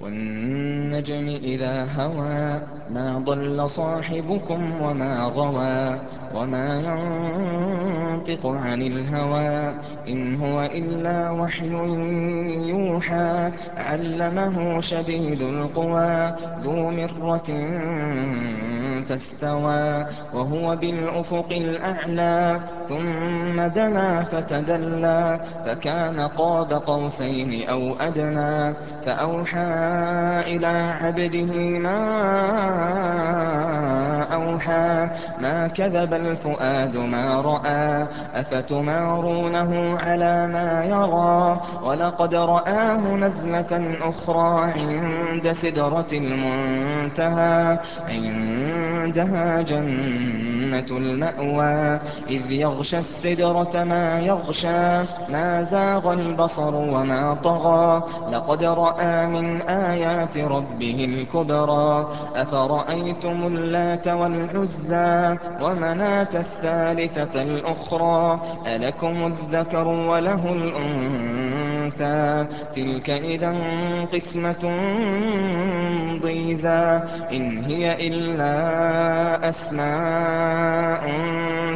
والنجم إذا هوى ما ضل صاحبكم وما غوى وما ينطق عن الهوى إن هو إلا وحي يوحى علمه شديد القوى ذو مرة فاستوى وهو بالأفق الأعلى ثم دنا فتدلى فكان قاب قوسين أو أدنى فأوحى إلى عبده ما أوحى ما كذب الفؤاد ما رأى أفتمارونه على ما يرى؟ ولقد رآه نزلة أخرى عند سدرة المنتهى عندها جنة المأوى إذ يغشى السدرة ما يغشى ما زاغ البصر وما طغى. لقد رأى من آيات ربه الكبرى. أفرأيتم اللات والعزى ومناة الثالثة الأخرى؟ ألكم الذكر وله الأنثى. تلك إذا قسمة ضيزى. إن هي إلا أسماء.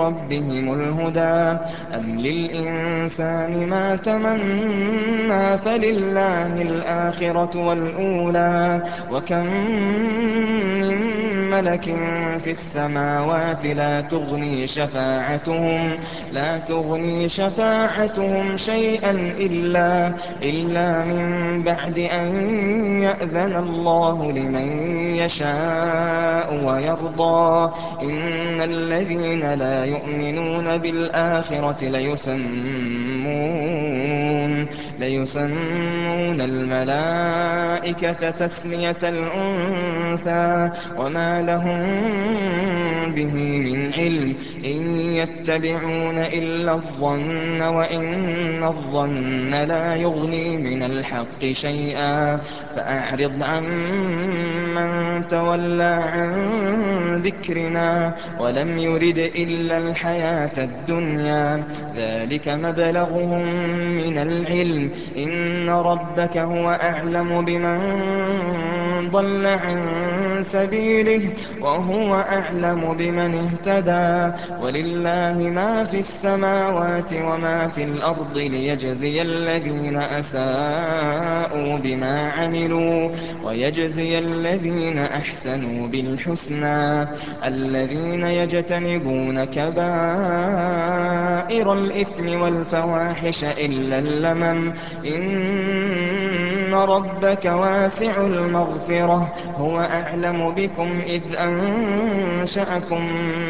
ربهم الهدى أم للإنسان ما تمنى فلله الآخرة والأولى وكم من ملك في السماوات لا تغني شفاعتهم لا تغني شفاعتهم شيئا إلا إلا من بعد أن يأذن الله لمن يشاء ويرضى. إن الذين لا يؤمنون بالآخرة ليسمون ليسمون الملائكة تسمية الأنثى. وما لهم به من علم إن يتبعون إلا الظن وإن الظن لا يغني من الحق شيئا فأعرض عن من تولى عن ذكرنا ولم يرد إلا الحياة الدنيا ذلك مبلغهم من العلم إن ربك هو أعلم بمن ضل عن سبيله وهو أعلم بمن اهتدى ولله ما في السماوات وما في الأرض ليجزي الذين أساءوا بما عملوا ويجزي الذين أحسنوا بالحسنى الذين يجتنبون كبائر الإثم والفواحش إلا اللمم إن ربك واسع المغفرة هو أعلم بكم إذ أنشأكم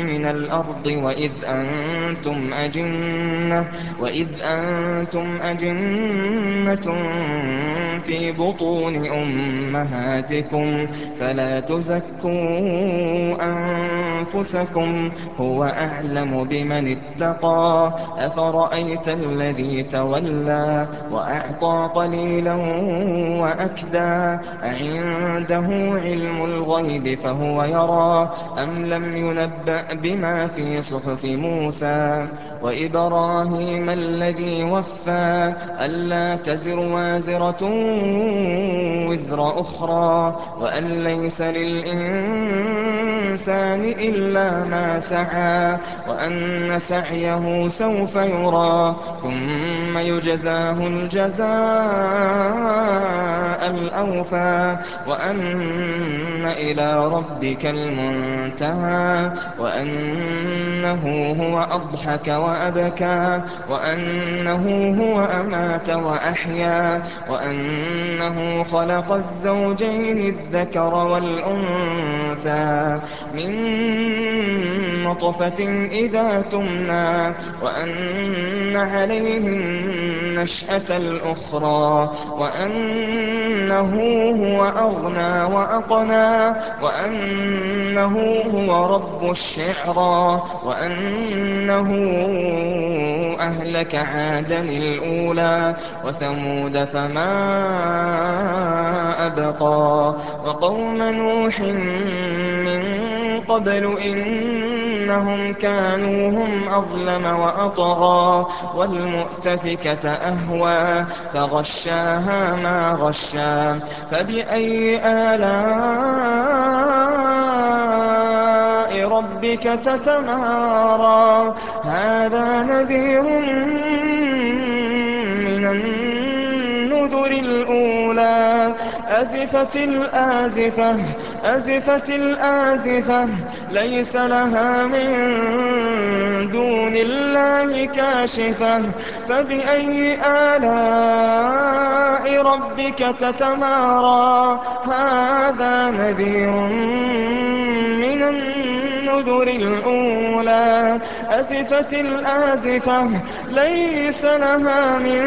من الأرض وإذ أنتم أجنة في بطون أمهاتكم فلا تزكوا أنفسكم هو أعلم بمن اتقى أفرأيت الذي تولى وأعطى قليلا وأكدى أعنده علم الغيب فهو يرى أم لم ينبأ بما في صحف موسى؟ وإبراهيم الذي وفى ألا تزر وازرة وزر أخرى؟ وأن ليس للإنسان إلا ما سعى وأن سعيه سوف يرى ثم يجزاه الجزاء. الأوفى وأن إلى ربك المنتهى وأنه هو أضحك وأبكى وأنه هو أمات وأحيا وأنه خلق الزوجين الذكر والأنثى مِن نُّطْفَةٍ إِذَا تُمْنَىٰ وَأَنَّ عَلَيْهِ النَّشْأَةَ الْأُخْرَىٰ وَأَنَّهُ هُوَ أَغْنَىٰ وَأَقْنَىٰ وَأَنَّهُ هُوَ رَبُّ الشِّعْرَىٰ وَأَنَّهُ أَهْلَكَ عَادًا الْأُولَىٰ وَثَمُودَ فَمَا أَبْقَىٰ وَقَوْمَ نُوحٍ مِّن قَبْلُ ۖ إِنَّهُمْ كَانُوا هُمْ أَظْلَمَ وَأَطْغَىٰ وَالْمُؤْتَفِكَةَ أَهْوَىٰ فَغَشَّاهَا مَا غَشَّىٰ فَبِأَيِّ آلَاءِ رَبِّكَ تَتَمَارَىٰ؟ هَٰذَا نَذِيرٌ مِّنَ النُّذُرِ الْأُولَىٰ. أَزِفَتِ الْآزِفَةُ. لَيْسَ لَهَا مِن دُونِ اللَّهِ كَاشِفَةٌ. فَبِأَيِّ آلَاءِ رَبِّكَ تَتَمَارَىٰ؟ هَٰذَا نَذِيرٌ مِّنَ النُّذُرِ الْأُولَىٰ. أَزِفَتِ الْآزِفَةُ لَيْسَ لَهَا مِن